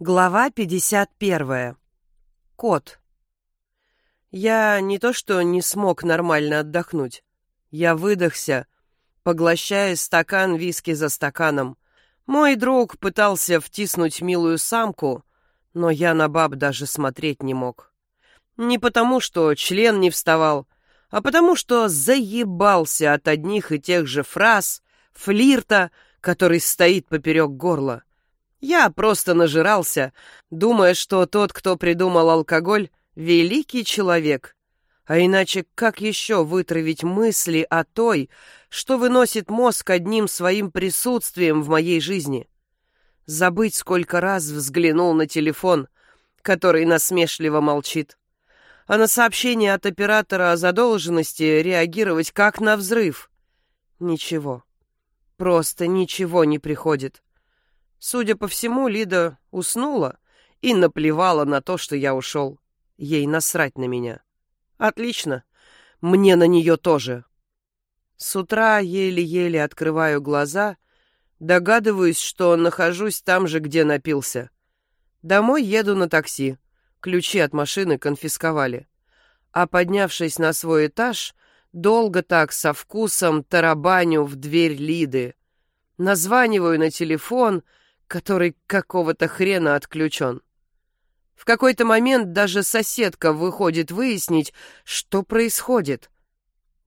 Глава 51. Кот. Я не то что не смог нормально отдохнуть. Я выдохся, поглощая стакан виски за стаканом. Мой друг пытался втиснуть милую самку, но я на баб даже смотреть не мог. Не потому, что член не вставал, а потому, что заебался от одних и тех же фраз, флирта, который стоит поперек горла. Я просто нажирался, думая, что тот, кто придумал алкоголь, великий человек. А иначе как еще вытравить мысли о той, что выносит мозг одним своим присутствием в моей жизни? Забыть, сколько раз взглянул на телефон, который насмешливо молчит. А на сообщение от оператора о задолженности реагировать как на взрыв. Ничего. Просто ничего не приходит. Судя по всему, Лида уснула и наплевала на то, что я ушел. Ей насрать на меня. Отлично. Мне на нее тоже. С утра еле-еле открываю глаза, догадываюсь, что нахожусь там же, где напился. Домой еду на такси. Ключи от машины конфисковали. А поднявшись на свой этаж, долго так со вкусом тарабаню в дверь Лиды. Названиваю на телефон — который какого-то хрена отключен. В какой-то момент даже соседка выходит выяснить, что происходит.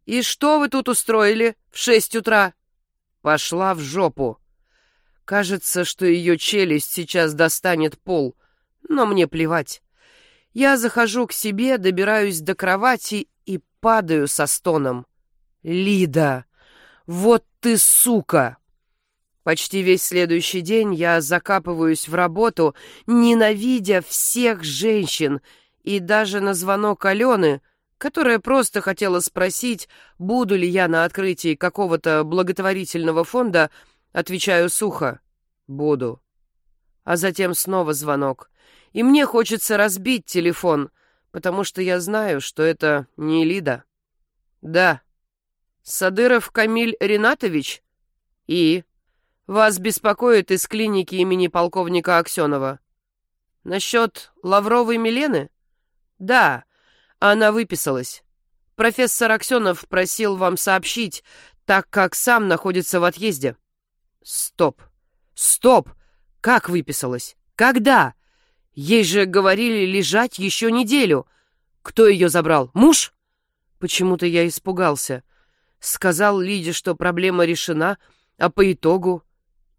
«И что вы тут устроили в шесть утра?» Пошла в жопу. Кажется, что ее челюсть сейчас достанет пол, но мне плевать. Я захожу к себе, добираюсь до кровати и падаю со стоном. «Лида, вот ты сука!» Почти весь следующий день я закапываюсь в работу, ненавидя всех женщин, и даже на звонок Алены, которая просто хотела спросить, буду ли я на открытии какого-то благотворительного фонда, отвечаю сухо «буду». А затем снова звонок. И мне хочется разбить телефон, потому что я знаю, что это не Лида. «Да». «Садыров Камиль Ринатович?» «И?» Вас беспокоит из клиники имени полковника Аксенова. Насчет Лавровой Милены? Да, она выписалась. Профессор Аксенов просил вам сообщить, так как сам находится в отъезде. Стоп. Стоп. Как выписалась? Когда? Ей же говорили лежать еще неделю. Кто ее забрал? Муж? Почему-то я испугался. Сказал Лиде, что проблема решена, а по итогу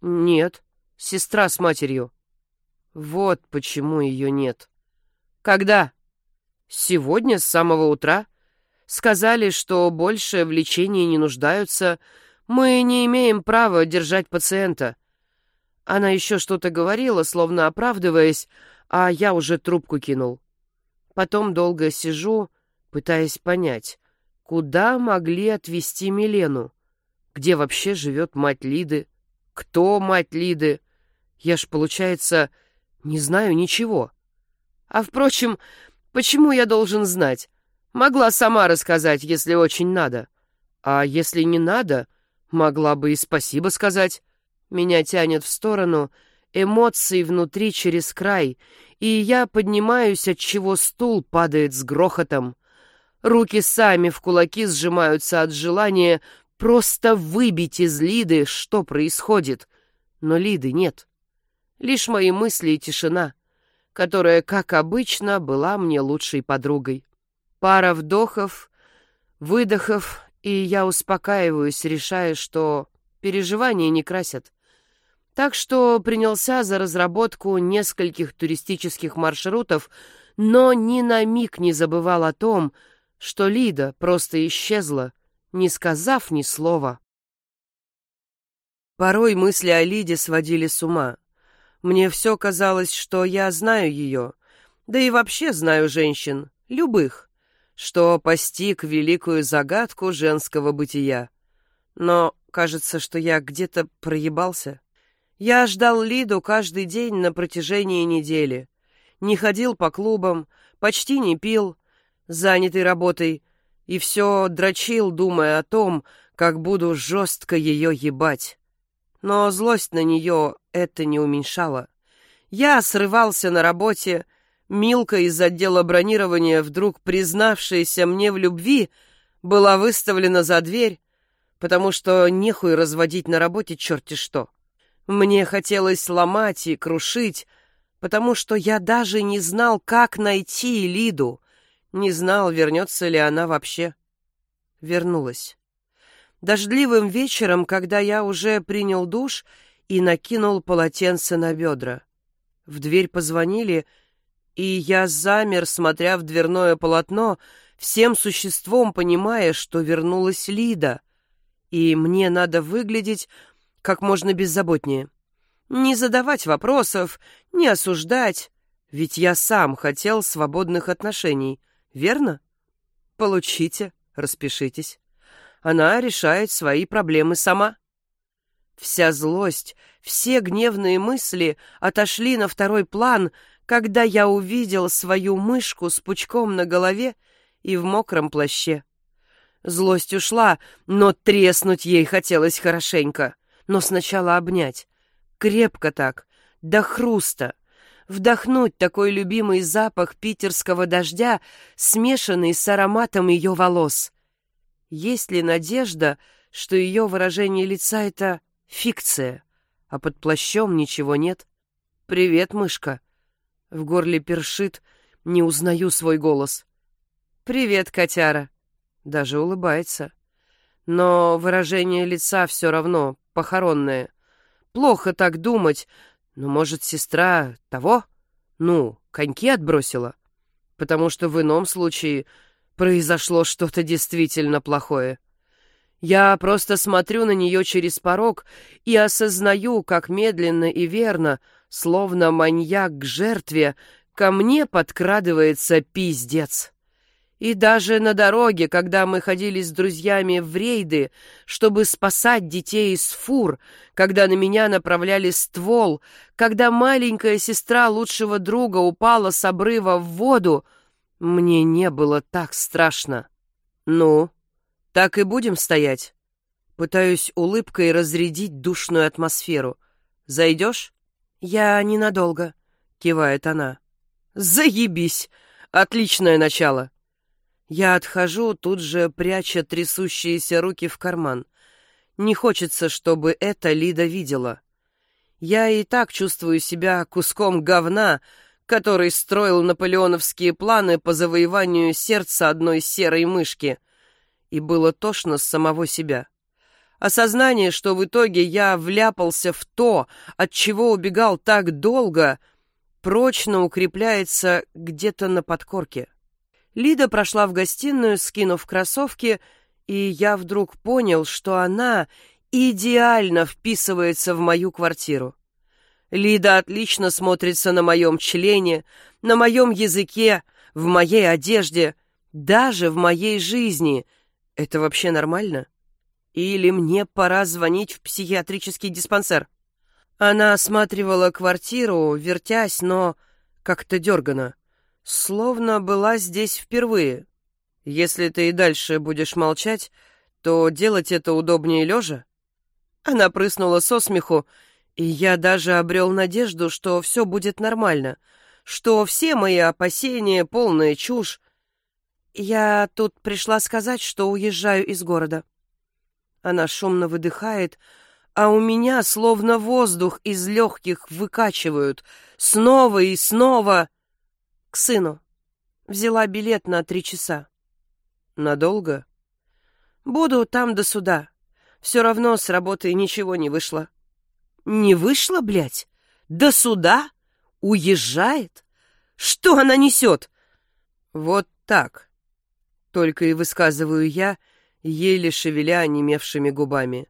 «Нет, сестра с матерью». «Вот почему ее нет». «Когда?» «Сегодня, с самого утра. Сказали, что больше в лечении не нуждаются. Мы не имеем права держать пациента». Она еще что-то говорила, словно оправдываясь, а я уже трубку кинул. Потом долго сижу, пытаясь понять, куда могли отвезти Милену, где вообще живет мать Лиды. Кто мать Лиды? Я ж, получается, не знаю ничего. А, впрочем, почему я должен знать? Могла сама рассказать, если очень надо. А если не надо, могла бы и спасибо сказать. Меня тянет в сторону, эмоции внутри через край, и я поднимаюсь, от чего стул падает с грохотом. Руки сами в кулаки сжимаются от желания Просто выбить из Лиды, что происходит. Но Лиды нет. Лишь мои мысли и тишина, которая, как обычно, была мне лучшей подругой. Пара вдохов, выдохов, и я успокаиваюсь, решая, что переживания не красят. Так что принялся за разработку нескольких туристических маршрутов, но ни на миг не забывал о том, что Лида просто исчезла, не сказав ни слова. Порой мысли о Лиде сводили с ума. Мне все казалось, что я знаю ее, да и вообще знаю женщин, любых, что постиг великую загадку женского бытия. Но кажется, что я где-то проебался. Я ждал Лиду каждый день на протяжении недели. Не ходил по клубам, почти не пил, занятый работой, и все дрочил, думая о том, как буду жестко ее ебать. Но злость на нее это не уменьшало. Я срывался на работе, Милка из отдела бронирования, вдруг признавшаяся мне в любви, была выставлена за дверь, потому что нехуй разводить на работе черти что. Мне хотелось ломать и крушить, потому что я даже не знал, как найти Лиду, не знал, вернется ли она вообще. Вернулась. Дождливым вечером, когда я уже принял душ и накинул полотенце на бедра. В дверь позвонили — и я замер, смотря в дверное полотно, всем существом понимая, что вернулась Лида, и мне надо выглядеть как можно беззаботнее. Не задавать вопросов, не осуждать, ведь я сам хотел свободных отношений, верно? Получите, распишитесь. Она решает свои проблемы сама. Вся злость, все гневные мысли отошли на второй план — когда я увидел свою мышку с пучком на голове и в мокром плаще. Злость ушла, но треснуть ей хотелось хорошенько. Но сначала обнять. Крепко так, до хруста. Вдохнуть такой любимый запах питерского дождя, смешанный с ароматом ее волос. Есть ли надежда, что ее выражение лица — это фикция, а под плащом ничего нет? «Привет, мышка», в горле першит, не узнаю свой голос. «Привет, котяра!» Даже улыбается. Но выражение лица все равно похоронное. Плохо так думать, но, может, сестра того? Ну, коньки отбросила? Потому что в ином случае произошло что-то действительно плохое. Я просто смотрю на нее через порог и осознаю, как медленно и верно Словно маньяк к жертве, ко мне подкрадывается пиздец. И даже на дороге, когда мы ходили с друзьями в рейды, чтобы спасать детей из фур, когда на меня направляли ствол, когда маленькая сестра лучшего друга упала с обрыва в воду, мне не было так страшно. Ну, так и будем стоять. Пытаюсь улыбкой разрядить душную атмосферу. Зайдешь? «Я ненадолго», — кивает она. «Заебись! Отличное начало!» Я отхожу, тут же пряча трясущиеся руки в карман. Не хочется, чтобы это Лида видела. Я и так чувствую себя куском говна, который строил наполеоновские планы по завоеванию сердца одной серой мышки. И было тошно с самого себя. Осознание, что в итоге я вляпался в то, от чего убегал так долго, прочно укрепляется где-то на подкорке. Лида прошла в гостиную, скинув кроссовки, и я вдруг понял, что она идеально вписывается в мою квартиру. Лида отлично смотрится на моем члене, на моем языке, в моей одежде, даже в моей жизни. Это вообще нормально? Или мне пора звонить в психиатрический диспансер? Она осматривала квартиру, вертясь, но как-то дергано. Словно была здесь впервые. Если ты и дальше будешь молчать, то делать это удобнее лежа. Она прыснула со смеху, и я даже обрел надежду, что все будет нормально, что все мои опасения — полная чушь. Я тут пришла сказать, что уезжаю из города. Она шумно выдыхает, а у меня словно воздух из легких выкачивают. Снова и снова. К сыну. Взяла билет на три часа. Надолго? Буду там до суда. Все равно с работы ничего не вышло. Не вышло, блядь? До суда? Уезжает? Что она несет? Вот так. Только и высказываю я, — еле шевеля онемевшими губами.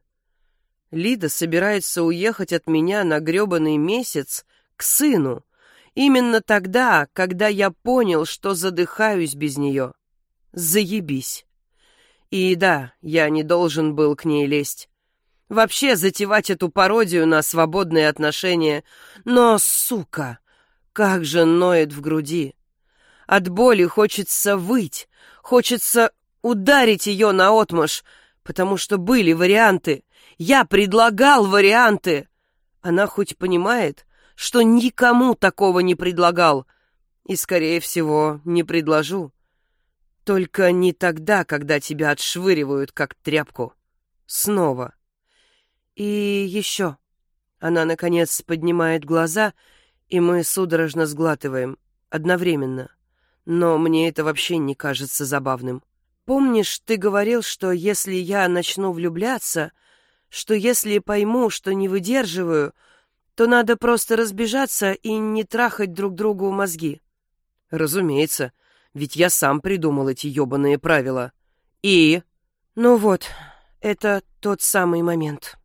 Лида собирается уехать от меня на грёбаный месяц к сыну, именно тогда, когда я понял, что задыхаюсь без нее. Заебись. И да, я не должен был к ней лезть. Вообще затевать эту пародию на свободные отношения. Но, сука, как же ноет в груди. От боли хочется выть, хочется ударить ее наотмашь, потому что были варианты. Я предлагал варианты. Она хоть понимает, что никому такого не предлагал. И, скорее всего, не предложу. Только не тогда, когда тебя отшвыривают, как тряпку. Снова. И еще. Она, наконец, поднимает глаза, и мы судорожно сглатываем. Одновременно. Но мне это вообще не кажется забавным. Помнишь, ты говорил, что если я начну влюбляться, что если пойму, что не выдерживаю, то надо просто разбежаться и не трахать друг другу мозги? Разумеется, ведь я сам придумал эти ёбаные правила. И... Ну вот, это тот самый момент.